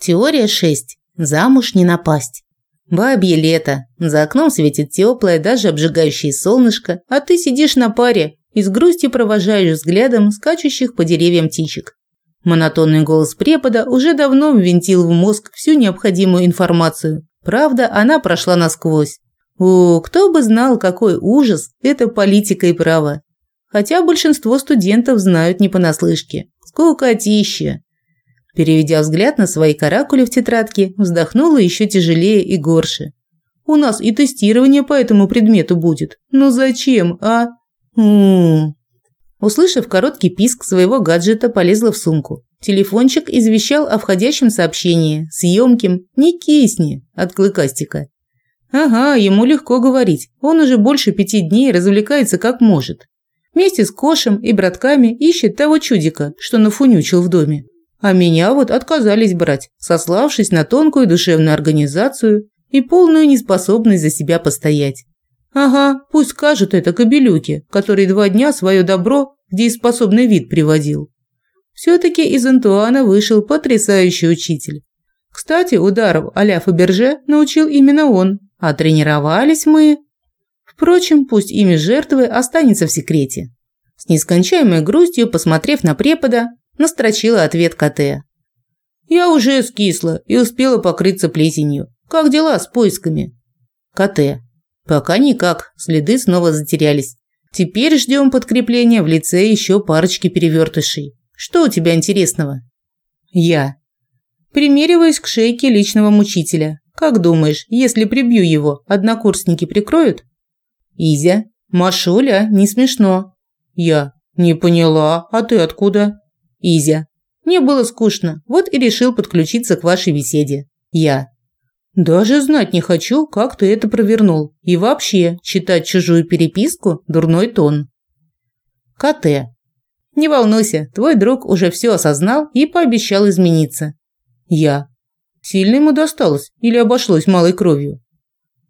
Теория 6. Замуж не напасть. Бабье лето. За окном светит теплое, даже обжигающее солнышко, а ты сидишь на паре и с грустью провожаешь взглядом скачущих по деревьям птичек. Монотонный голос препода уже давно ввинтил в мозг всю необходимую информацию. Правда, она прошла насквозь. О, кто бы знал, какой ужас – это политика и право. Хотя большинство студентов знают не понаслышке. Скукотища. Переведя взгляд на свои каракули в тетрадке, вздохнула еще тяжелее и горше. У нас и тестирование по этому предмету будет. Ну зачем, а? М -м -м. Услышав короткий писк своего гаджета, полезла в сумку. Телефончик извещал о входящем сообщении, съемким «Не кисни» от Клыкастика. Ага, ему легко говорить. Он уже больше пяти дней развлекается как может. Вместе с Кошем и братками ищет того чудика, что нафунючил в доме. А меня вот отказались брать, сославшись на тонкую душевную организацию и полную неспособность за себя постоять. Ага, пусть скажут это кобелюке, который два дня свое добро в дееспособный вид приводил. Все-таки из Антуана вышел потрясающий учитель. Кстати, ударов а-ля Фаберже научил именно он, а тренировались мы... Впрочем, пусть имя жертвы останется в секрете. С нескончаемой грустью, посмотрев на препода, настрочила ответ КТ. «Я уже скисла и успела покрыться плесенью. Как дела с поисками?» КТ. «Пока никак, следы снова затерялись. Теперь ждем подкрепления в лице еще парочки перевертышей. Что у тебя интересного?» «Я». Примериваюсь к шейке личного мучителя. Как думаешь, если прибью его, однокурсники прикроют? Изя. Машуля, не смешно. Я. Не поняла. А ты откуда? Изя. Мне было скучно, вот и решил подключиться к вашей беседе. Я. Даже знать не хочу, как ты это провернул. И вообще, читать чужую переписку – дурной тон. КТ. Не волнуйся, твой друг уже все осознал и пообещал измениться. Я. Сильно ему досталось или обошлось малой кровью?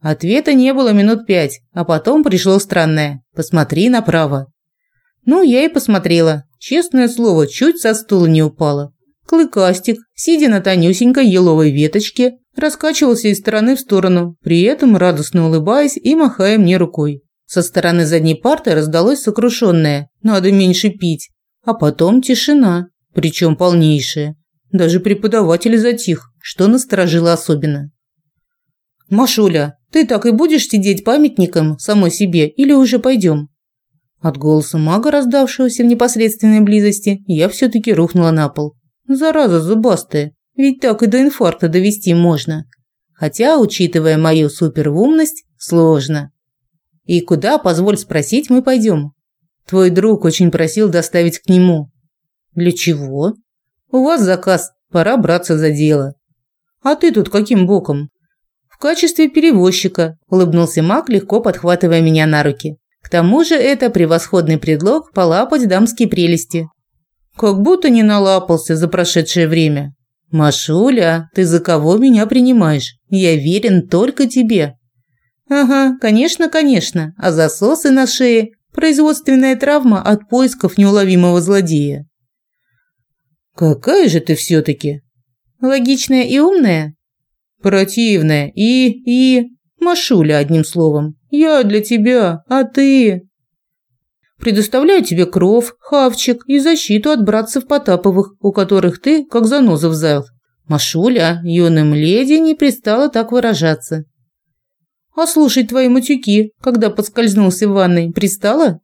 Ответа не было минут пять, а потом пришло странное «посмотри направо». Ну, я и посмотрела. Честное слово, чуть со стула не упала. Клыкастик, сидя на тонюсенькой еловой веточке, раскачивался из стороны в сторону, при этом радостно улыбаясь и махая мне рукой. Со стороны задней парты раздалось сокрушенное «надо меньше пить», а потом тишина, причем полнейшая. Даже преподаватель затих, что насторожило особенно. «Машуля, ты так и будешь сидеть памятником самой себе или уже пойдем?» От голоса мага, раздавшегося в непосредственной близости, я все-таки рухнула на пол. Зараза зубастая, ведь так и до инфаркта довести можно. Хотя, учитывая мою суперумность, сложно. И куда, позволь спросить, мы пойдем? Твой друг очень просил доставить к нему. Для чего? У вас заказ, пора браться за дело. А ты тут каким боком? В качестве перевозчика, улыбнулся маг, легко подхватывая меня на руки. К тому же это превосходный предлог полапать дамские прелести. Как будто не налапался за прошедшее время. Машуля, ты за кого меня принимаешь? Я верен только тебе. Ага, конечно, конечно. А засосы на шее производственная травма от поисков неуловимого злодея. Какая же ты все таки Логичная и умная? Противная и и Машуля одним словом. Я для тебя, а ты...» «Предоставляю тебе кров, хавчик и защиту от братцев Потаповых, у которых ты, как заноза в зал. Машуля, юным леди не пристала так выражаться». «А слушать твои матюки, когда подскользнулся в ванной, пристала?»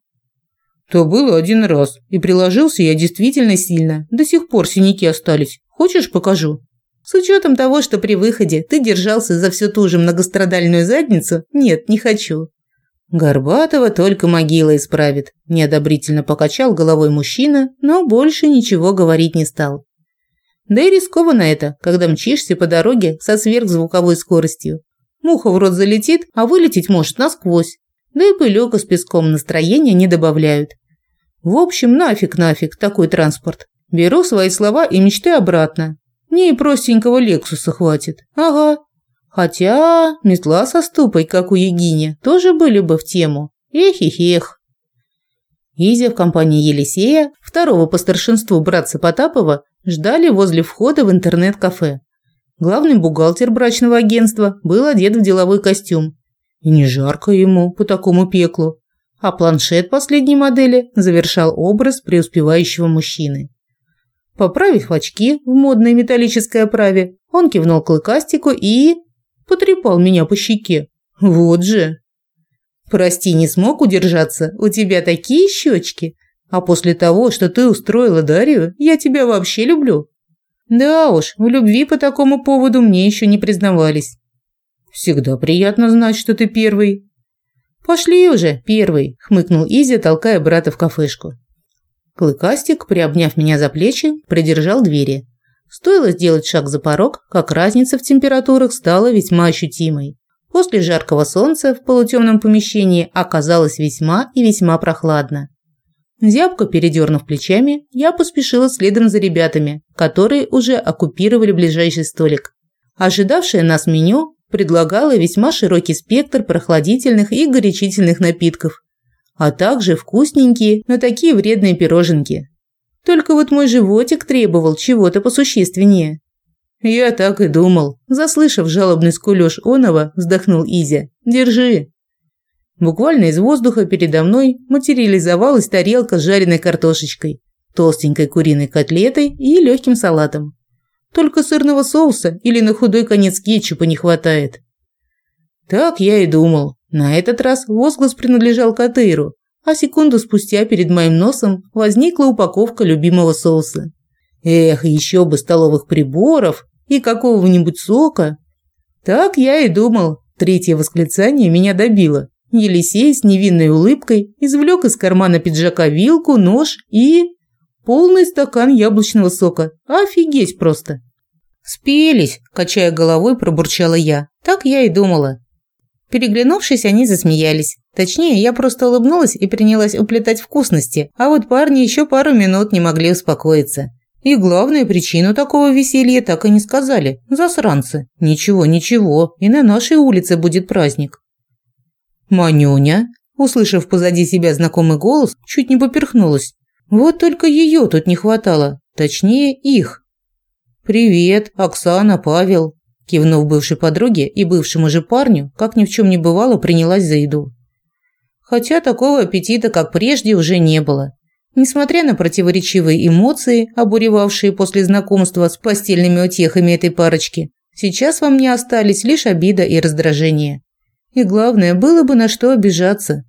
«То было один раз, и приложился я действительно сильно. До сих пор синяки остались. Хочешь, покажу?» С учетом того, что при выходе ты держался за всю ту же многострадальную задницу, нет, не хочу. Горбатого только могила исправит, неодобрительно покачал головой мужчина, но больше ничего говорить не стал. Да и рискованно это, когда мчишься по дороге со сверхзвуковой скоростью. Муха в рот залетит, а вылететь может насквозь. Да и пылёка с песком настроения не добавляют. В общем, нафиг нафиг такой транспорт. Беру свои слова и мечты обратно. Мне и простенького Лексуса хватит. Ага. Хотя метла со ступой, как у Егини, тоже были бы в тему. Эх-эх-эх. Изя в компании Елисея, второго по старшинству братца Потапова, ждали возле входа в интернет-кафе. Главный бухгалтер брачного агентства был одет в деловой костюм. И не жарко ему по такому пеклу. А планшет последней модели завершал образ преуспевающего мужчины. Поправив очки в модной металлической оправе, он кивнул клыкастику и... потрепал меня по щеке. Вот же. Прости, не смог удержаться. У тебя такие щечки. А после того, что ты устроила Дарью, я тебя вообще люблю. Да уж, в любви по такому поводу мне еще не признавались. Всегда приятно знать, что ты первый. Пошли уже, первый, хмыкнул Изя, толкая брата в кафешку. Клыкастик, приобняв меня за плечи, придержал двери. Стоило сделать шаг за порог, как разница в температурах стала весьма ощутимой. После жаркого солнца в полутемном помещении оказалось весьма и весьма прохладно. Зябко передернув плечами, я поспешила следом за ребятами, которые уже оккупировали ближайший столик. Ожидавшее нас меню предлагало весьма широкий спектр прохладительных и горячительных напитков, а также вкусненькие, но такие вредные пироженки. Только вот мой животик требовал чего-то посущественнее. Я так и думал. Заслышав жалобный скулёж Онова, вздохнул Изя. Держи. Буквально из воздуха передо мной материализовалась тарелка с жареной картошечкой, толстенькой куриной котлетой и легким салатом. Только сырного соуса или на худой конец кетчупа не хватает. Так я и думал. На этот раз возглас принадлежал Катейру, а секунду спустя перед моим носом возникла упаковка любимого соуса. Эх, еще бы столовых приборов и какого-нибудь сока. Так я и думал. Третье восклицание меня добило. Елисей с невинной улыбкой извлек из кармана пиджака вилку, нож и... полный стакан яблочного сока. Офигеть просто. «Спелись», – качая головой, пробурчала я. Так я и думала. Переглянувшись, они засмеялись. Точнее, я просто улыбнулась и принялась уплетать вкусности, а вот парни еще пару минут не могли успокоиться. И главную причину такого веселья так и не сказали. Засранцы. Ничего, ничего, и на нашей улице будет праздник. Манюня, услышав позади себя знакомый голос, чуть не поперхнулась. Вот только ее тут не хватало, точнее их. «Привет, Оксана, Павел», кивнув бывшей подруге и бывшему же парню, как ни в чем не бывало, принялась за еду. Хотя такого аппетита, как прежде, уже не было. Несмотря на противоречивые эмоции, обуревавшие после знакомства с постельными утехами этой парочки, сейчас во мне остались лишь обида и раздражение. И главное, было бы на что обижаться.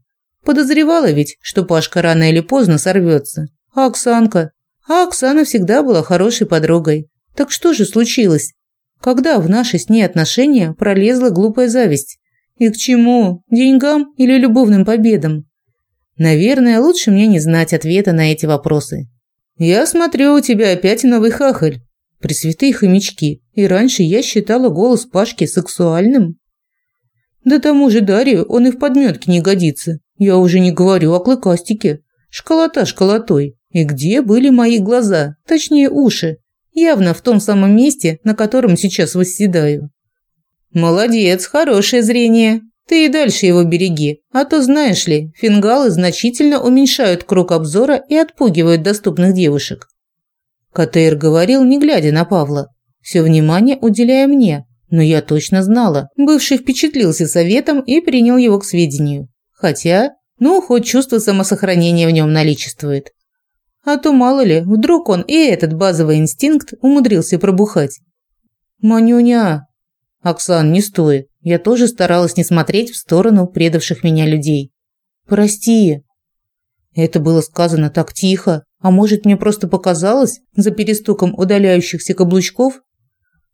Подозревала ведь, что Пашка рано или поздно сорвется. А Оксанка? А Оксана всегда была хорошей подругой. Так что же случилось? Когда в наши с ней отношения пролезла глупая зависть? И к чему? Деньгам или любовным победам? Наверное, лучше мне не знать ответа на эти вопросы. Я смотрю, у тебя опять новый хахаль. Пресвятые хомячки. И раньше я считала голос Пашки сексуальным. Да тому же Дарью он и в подметке не годится. Я уже не говорю о клыкастике. Школота школотой. И где были мои глаза? Точнее, уши. Явно в том самом месте, на котором сейчас восседаю. Молодец, хорошее зрение. Ты и дальше его береги, а то, знаешь ли, фингалы значительно уменьшают круг обзора и отпугивают доступных девушек. Катейр говорил, не глядя на Павла, все внимание уделяя мне, но я точно знала. Бывший впечатлился советом и принял его к сведению. Хотя, ну, хоть чувство самосохранения в нем наличествует. А то, мало ли, вдруг он и этот базовый инстинкт умудрился пробухать. «Манюня!» «Оксан, не стоит. Я тоже старалась не смотреть в сторону предавших меня людей. Прости. Это было сказано так тихо, а может, мне просто показалось за перестуком удаляющихся каблучков?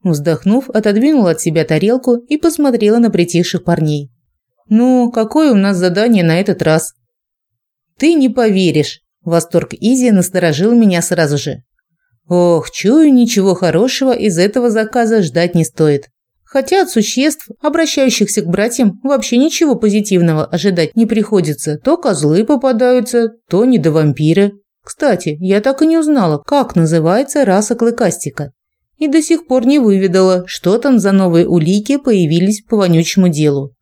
Вздохнув, отодвинула от себя тарелку и посмотрела на притихших парней. Ну, какое у нас задание на этот раз? Ты не поверишь. Восторг Изи насторожил меня сразу же. Ох, чую, ничего хорошего из этого заказа ждать не стоит. Хотя от существ, обращающихся к братьям, вообще ничего позитивного ожидать не приходится. То козлы попадаются, то недовампиры. Кстати, я так и не узнала, как называется раса клыкастика. И до сих пор не выведала, что там за новые улики появились по вонючему делу.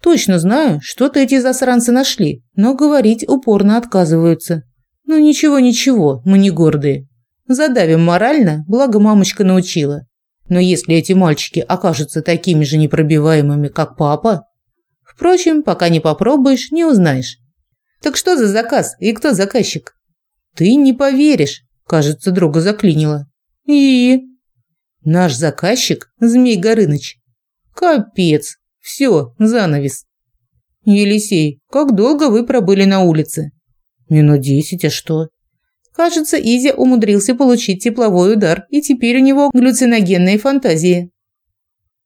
Точно знаю, что-то эти засранцы нашли, но говорить упорно отказываются. Ну ничего-ничего, мы не гордые. Задавим морально, благо мамочка научила. Но если эти мальчики окажутся такими же непробиваемыми, как папа... Впрочем, пока не попробуешь, не узнаешь. Так что за заказ и кто заказчик? Ты не поверишь, кажется, друга заклинило. И... Наш заказчик – Змей Горыныч. Капец. Все, занавес. Елисей, как долго вы пробыли на улице? Минут десять, а что? Кажется, Изя умудрился получить тепловой удар, и теперь у него глюциногенные фантазии.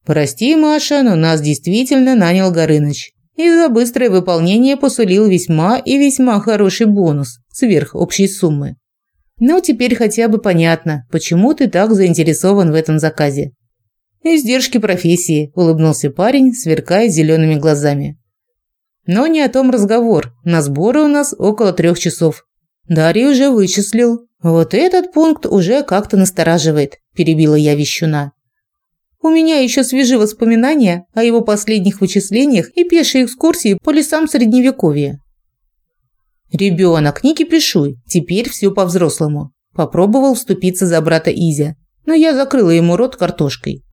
Прости, Маша, но нас действительно нанял Горыныч. И за быстрое выполнение посулил весьма и весьма хороший бонус сверх общей суммы. Ну, теперь хотя бы понятно, почему ты так заинтересован в этом заказе. Издержки профессии, улыбнулся парень, сверкая зелеными глазами. Но не о том разговор. На сборы у нас около трех часов. Дарья уже вычислил. Вот этот пункт уже как-то настораживает, перебила я вещуна. У меня еще свежи воспоминания о его последних вычислениях и пешей экскурсии по лесам Средневековья. «Ребенок, не кипишуй, теперь все по-взрослому», – попробовал вступиться за брата Изя, но я закрыла ему рот картошкой.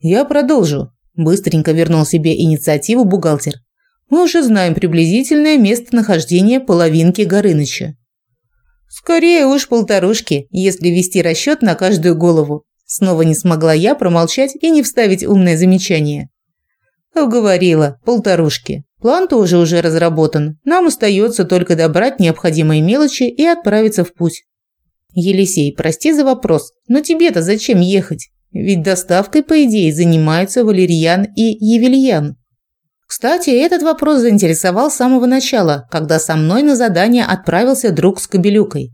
«Я продолжу», – быстренько вернул себе инициативу бухгалтер. «Мы уже знаем приблизительное местонахождение половинки Горыныча». «Скорее уж полторушки, если вести расчет на каждую голову», Снова не смогла я промолчать и не вставить умное замечание. Уговорила, полторушки. План тоже уже разработан. Нам остается только добрать необходимые мелочи и отправиться в путь. Елисей, прости за вопрос, но тебе-то зачем ехать? Ведь доставкой, по идее, занимаются Валерьян и Евельян. Кстати, этот вопрос заинтересовал с самого начала, когда со мной на задание отправился друг с кобелюкой.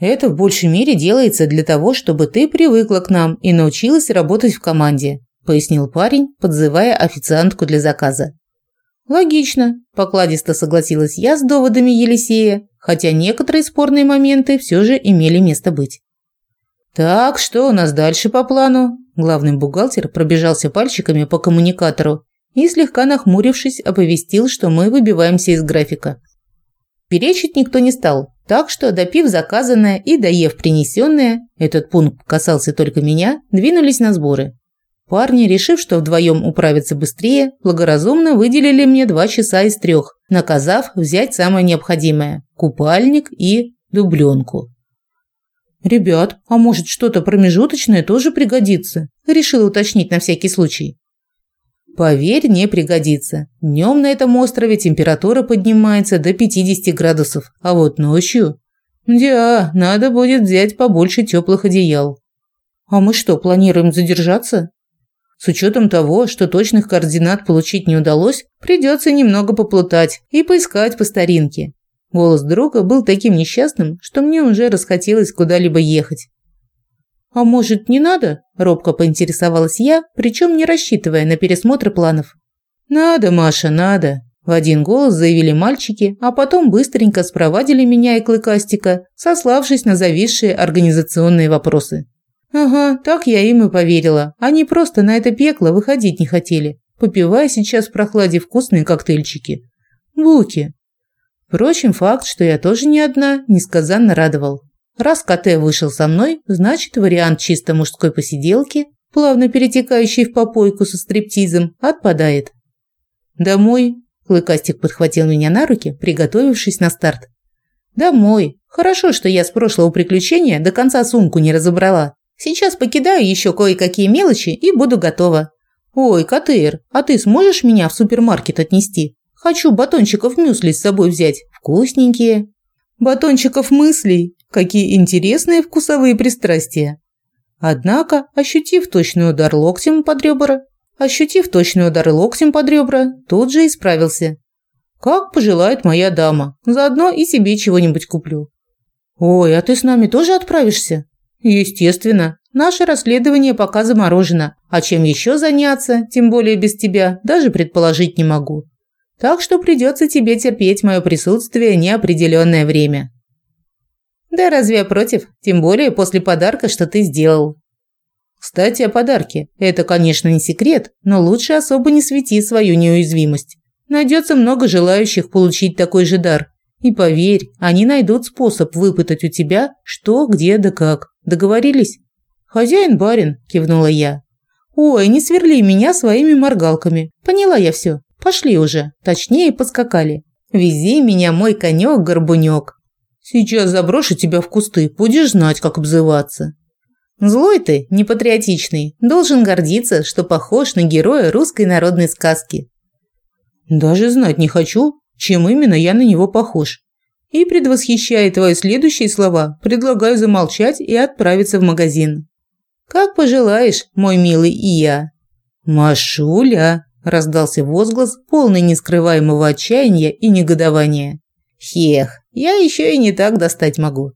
Это в большей мере делается для того, чтобы ты привыкла к нам и научилась работать в команде, пояснил парень, подзывая официантку для заказа. Логично, покладисто согласилась я с доводами Елисея, хотя некоторые спорные моменты все же имели место быть. Так, что у нас дальше по плану? Главный бухгалтер пробежался пальчиками по коммуникатору и слегка нахмурившись, оповестил, что мы выбиваемся из графика. Перечить никто не стал, так что, допив заказанное и доев принесенное, этот пункт касался только меня, двинулись на сборы. Парни, решив, что вдвоем управиться быстрее, благоразумно выделили мне два часа из трех, наказав взять самое необходимое – купальник и дубленку. «Ребят, а может что-то промежуточное тоже пригодится?» – решила уточнить на всякий случай. Поверь, не пригодится. Днем на этом острове температура поднимается до 50 градусов, а вот ночью... Да, надо будет взять побольше теплых одеял. А мы что, планируем задержаться? С учетом того, что точных координат получить не удалось, придется немного поплутать и поискать по старинке. Голос друга был таким несчастным, что мне уже расхотелось куда-либо ехать. «А может, не надо?» – робко поинтересовалась я, причем не рассчитывая на пересмотр планов. «Надо, Маша, надо!» – в один голос заявили мальчики, а потом быстренько спровадили меня и Клыкастика, сославшись на зависшие организационные вопросы. Ага, так я им и поверила. Они просто на это пекло выходить не хотели, попивая сейчас в прохладе вкусные коктейльчики. Буки. Впрочем, факт, что я тоже не одна, несказанно радовал. Раз КТ вышел со мной, значит, вариант чисто мужской посиделки, плавно перетекающий в попойку со стриптизом, отпадает. «Домой?» – Клыкастик подхватил меня на руки, приготовившись на старт. «Домой. Хорошо, что я с прошлого приключения до конца сумку не разобрала. Сейчас покидаю еще кое-какие мелочи и буду готова. Ой, КТР, а ты сможешь меня в супермаркет отнести? Хочу батончиков мюсли с собой взять, вкусненькие». «Батончиков мыслей? Какие интересные вкусовые пристрастия. Однако, ощутив точный удар локтем под ребра, ощутив точный удар локтем под ребра, тут же исправился. Как пожелает моя дама, заодно и себе чего-нибудь куплю. Ой, а ты с нами тоже отправишься? Естественно. Наше расследование пока заморожено, а чем еще заняться, тем более без тебя, даже предположить не могу. Так что придется тебе терпеть мое присутствие неопределенное время. Да разве я против? Тем более после подарка, что ты сделал. Кстати, о подарке. Это, конечно, не секрет, но лучше особо не свети свою неуязвимость. Найдется много желающих получить такой же дар. И поверь, они найдут способ выпытать у тебя, что, где да как. Договорились? «Хозяин барин», – кивнула я. «Ой, не сверли меня своими моргалками. Поняла я все. Пошли уже. Точнее, поскакали. Вези меня, мой конек-горбунек. Сейчас заброшу тебя в кусты, будешь знать, как обзываться». Злой ты, непатриотичный, должен гордиться, что похож на героя русской народной сказки. Даже знать не хочу, чем именно я на него похож. И, предвосхищая твои следующие слова, предлагаю замолчать и отправиться в магазин. Как пожелаешь, мой милый Ия. Машуля, раздался возглас, полный нескрываемого отчаяния и негодования. Хех, я еще и не так достать могу.